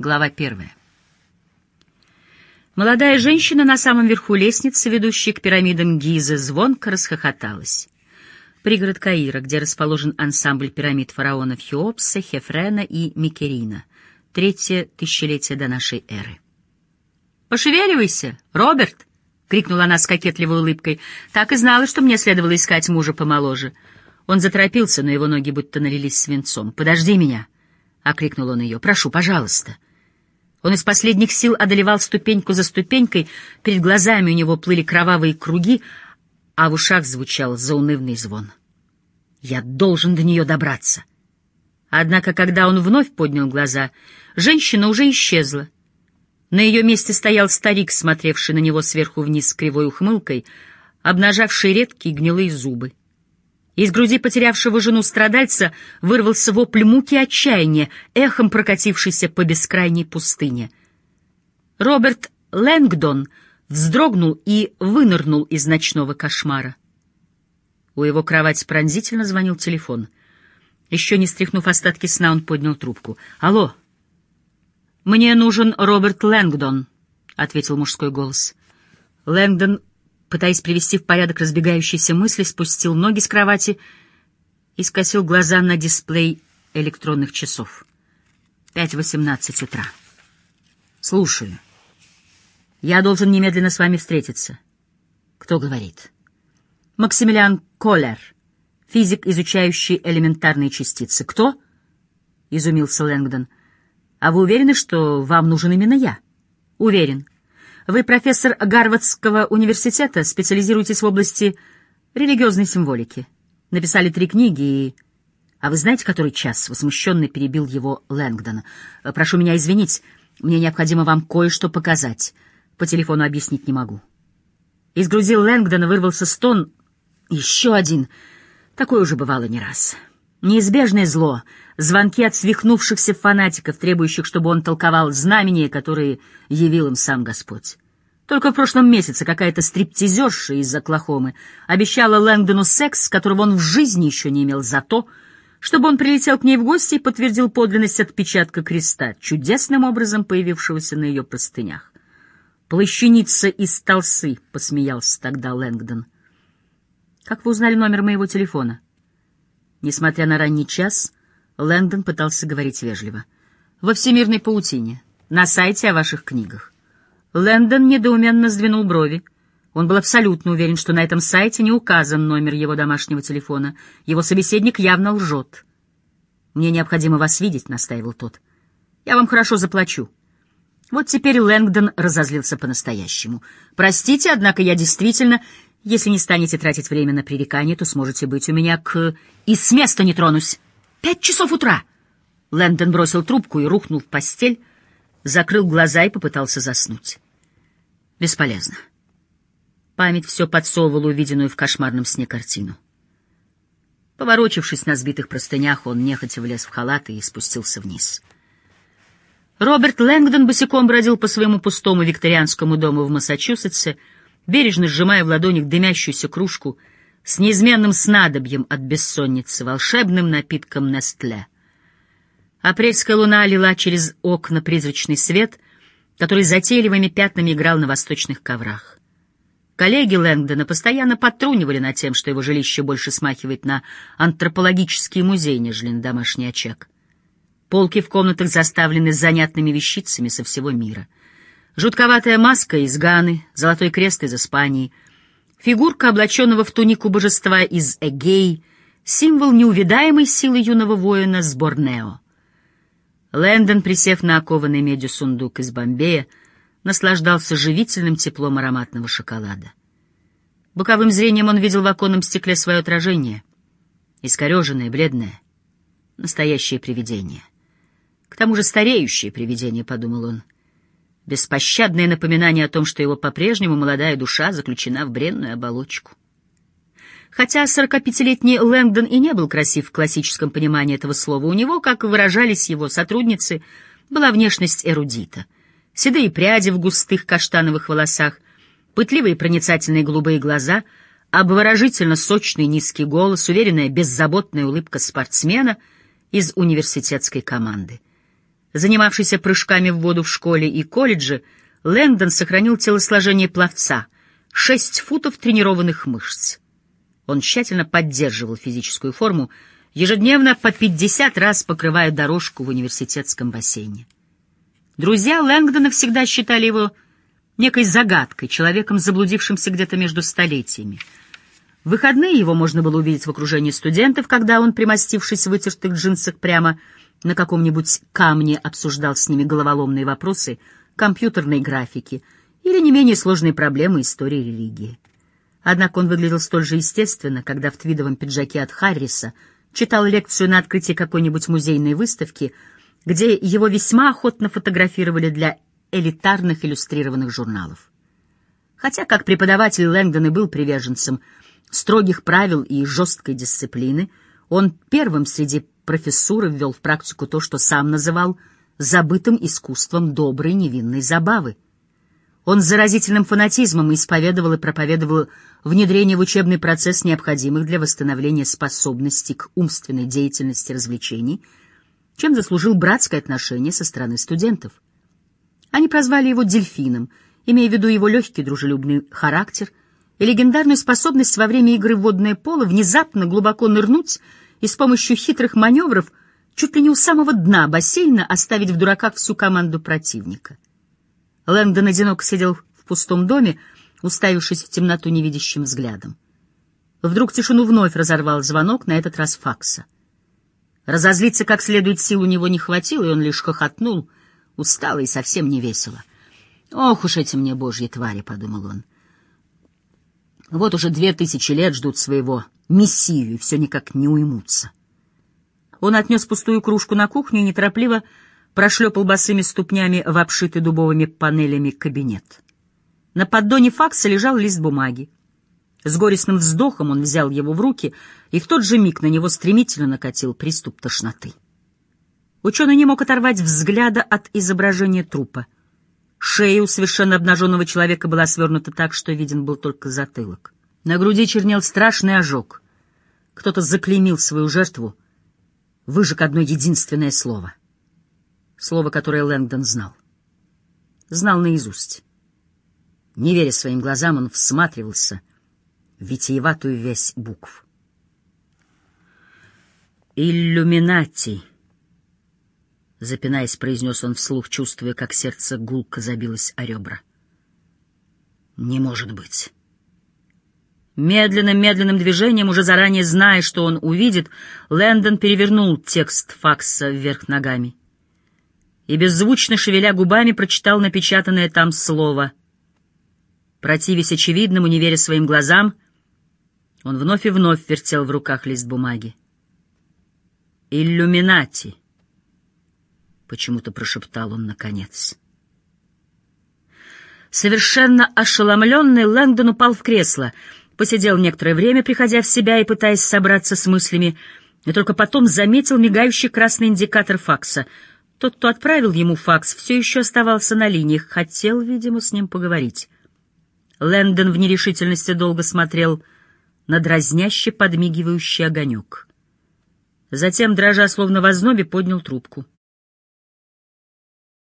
Глава первая. Молодая женщина на самом верху лестницы, ведущей к пирамидам Гизы, звонко расхохоталась. Пригород Каира, где расположен ансамбль пирамид фараонов Хеопса, Хефрена и Микерина. Третье тысячелетие до нашей эры. «Пошевеливайся, Роберт!» — крикнула она с кокетливой улыбкой. «Так и знала, что мне следовало искать мужа помоложе». Он заторопился, но его ноги будто налились свинцом. «Подожди меня!» — окликнул он ее. «Прошу, пожалуйста!» Он из последних сил одолевал ступеньку за ступенькой, перед глазами у него плыли кровавые круги, а в ушах звучал заунывный звон. «Я должен до нее добраться!» Однако, когда он вновь поднял глаза, женщина уже исчезла. На ее месте стоял старик, смотревший на него сверху вниз с кривой ухмылкой, обнажавший редкие гнилые зубы. Из груди потерявшего жену страдальца вырвался вопль муки отчаяния, эхом прокатившийся по бескрайней пустыне. Роберт Лэнгдон вздрогнул и вынырнул из ночного кошмара. У его кровати пронзительно звонил телефон. Еще не стряхнув остатки сна, он поднял трубку. «Алло!» «Мне нужен Роберт Лэнгдон», — ответил мужской голос. Лэнгдон пытаясь привести в порядок разбегающиеся мысли, спустил ноги с кровати и скосил глаза на дисплей электронных часов. Пять восемнадцать утра. Слушаю. Я должен немедленно с вами встретиться. Кто говорит? Максимилиан Коллер, физик, изучающий элементарные частицы. Кто? Изумился Лэнгдон. А вы уверены, что вам нужен именно я? Уверен. Вы профессор Гарвардского университета, специализируетесь в области религиозной символики. Написали три книги и... А вы знаете, который час? Возмущенно перебил его Лэнгдон. Прошу меня извинить, мне необходимо вам кое-что показать. По телефону объяснить не могу. Из груди Лэнгдона вырвался стон. Еще один. Такое уже бывало не раз. Неизбежное зло, звонки от свихнувшихся фанатиков, требующих, чтобы он толковал знамения, которые явил им сам Господь. Только в прошлом месяце какая-то стриптизерша из Оклахомы обещала Лэнгдону секс, которого он в жизни еще не имел, за то, чтобы он прилетел к ней в гости и подтвердил подлинность отпечатка креста, чудесным образом появившегося на ее простынях. «Плащаница из толсы», — посмеялся тогда Лэнгдон. «Как вы узнали номер моего телефона?» Несмотря на ранний час, Лэндон пытался говорить вежливо. «Во всемирной паутине, на сайте о ваших книгах». Лэндон недоуменно сдвинул брови. Он был абсолютно уверен, что на этом сайте не указан номер его домашнего телефона. Его собеседник явно лжет. «Мне необходимо вас видеть», — настаивал тот. «Я вам хорошо заплачу». Вот теперь Лэнгдон разозлился по-настоящему. «Простите, однако я действительно если не станете тратить время на пререкание, то сможете быть у меня к... И с места не тронусь! Пять часов утра!» Лэндон бросил трубку и рухнул в постель, закрыл глаза и попытался заснуть. Бесполезно. Память все подсовывала увиденную в кошмарном сне картину. Поворочившись на сбитых простынях, он нехотя влез в халат и спустился вниз. Роберт Лэнгдон босиком бродил по своему пустому викторианскому дому в Массачусетсе, бережно сжимая в ладонях дымящуюся кружку с неизменным снадобьем от бессонницы, волшебным напитком Нестле. Апрельская луна лила через окна призрачный свет, который затейливыми пятнами играл на восточных коврах. Коллеги Лэнгдона постоянно подтрунивали над тем, что его жилище больше смахивает на антропологический музей, нежели на домашний очаг. Полки в комнатах заставлены занятными вещицами со всего мира — Жутковатая маска из Ганы, золотой крест из Испании, фигурка, облаченного в тунику божества из Эгей, символ неувидаемой силы юного воина с Борнео. Лэндон, присев на окованный медью сундук из Бомбея, наслаждался живительным теплом ароматного шоколада. Боковым зрением он видел в оконном стекле свое отражение. Искореженное, бледное. Настоящее привидение. К тому же стареющее привидение, — подумал он беспощадное напоминание о том, что его по-прежнему молодая душа заключена в бренную оболочку. Хотя 45-летний Лэнгдон и не был красив в классическом понимании этого слова, у него, как выражались его сотрудницы, была внешность эрудита. Седые пряди в густых каштановых волосах, пытливые проницательные голубые глаза, обворожительно сочный низкий голос, уверенная беззаботная улыбка спортсмена из университетской команды. Занимавшийся прыжками в воду в школе и колледже, Лэндон сохранил телосложение пловца, шесть футов тренированных мышц. Он тщательно поддерживал физическую форму, ежедневно по 50 раз покрывая дорожку в университетском бассейне. Друзья Лэнгдона всегда считали его некой загадкой, человеком, заблудившимся где-то между столетиями. В выходные его можно было увидеть в окружении студентов, когда он, примостившись в вытертых джинсах прямо на каком-нибудь камне, обсуждал с ними головоломные вопросы компьютерной графики или не менее сложные проблемы истории религии. Однако он выглядел столь же естественно, когда в твидовом пиджаке от Харриса читал лекцию на открытии какой-нибудь музейной выставки, где его весьма охотно фотографировали для элитарных иллюстрированных журналов. Хотя как преподаватель Лэнгдон и был приверженцем строгих правил и жесткой дисциплины, он первым среди профессуры ввел в практику то, что сам называл забытым искусством доброй невинной забавы. Он заразительным фанатизмом исповедовал и проповедовал внедрение в учебный процесс необходимых для восстановления способностей к умственной деятельности развлечений, чем заслужил братское отношение со стороны студентов. Они прозвали его «дельфином», имея в виду его легкий дружелюбный характер и легендарную способность во время игры в водное поло внезапно глубоко нырнуть и с помощью хитрых маневров чуть ли не у самого дна бассейна оставить в дураках всю команду противника. Лэндон одиноко сидел в пустом доме, уставившись в темноту невидящим взглядом. Вдруг тишину вновь разорвал звонок, на этот раз факса. Разозлиться как следует сил у него не хватило, и он лишь хохотнул, устало и совсем не весело. «Ох уж эти мне божьи твари», — подумал он. «Вот уже две тысячи лет ждут своего мессию и все никак не уймутся». Он отнес пустую кружку на кухню и неторопливо прошлепал босыми ступнями в обшитый дубовыми панелями кабинет. На поддоне факса лежал лист бумаги. С горестным вздохом он взял его в руки, и в тот же миг на него стремительно накатил приступ тошноты. Ученый не мог оторвать взгляда от изображения трупа. Шея у совершенно обнаженного человека была свернута так, что виден был только затылок. На груди чернел страшный ожог. Кто-то заклеймил свою жертву, выжег одно единственное слово. Слово, которое Лэнгдон знал. Знал наизусть. Не веря своим глазам, он всматривался в витиеватую вязь букв. «Иллюминати», — запинаясь, произнес он вслух, чувствуя, как сердце гулко забилось о ребра. «Не может быть». Медленным-медленным движением, уже заранее зная, что он увидит, Лэндон перевернул текст факса вверх ногами и, беззвучно шевеля губами, прочитал напечатанное там слово — Противясь очевидному, не веря своим глазам, он вновь и вновь вертел в руках лист бумаги. «Иллюминати!» — почему-то прошептал он наконец. Совершенно ошеломленный, Лэнгдон упал в кресло, посидел некоторое время, приходя в себя и пытаясь собраться с мыслями, и только потом заметил мигающий красный индикатор факса. Тот, кто отправил ему факс, все еще оставался на линиях, хотел, видимо, с ним поговорить. Лэндон в нерешительности долго смотрел на дразняще подмигивающий огонек. Затем, дрожа словно в ознобе, поднял трубку.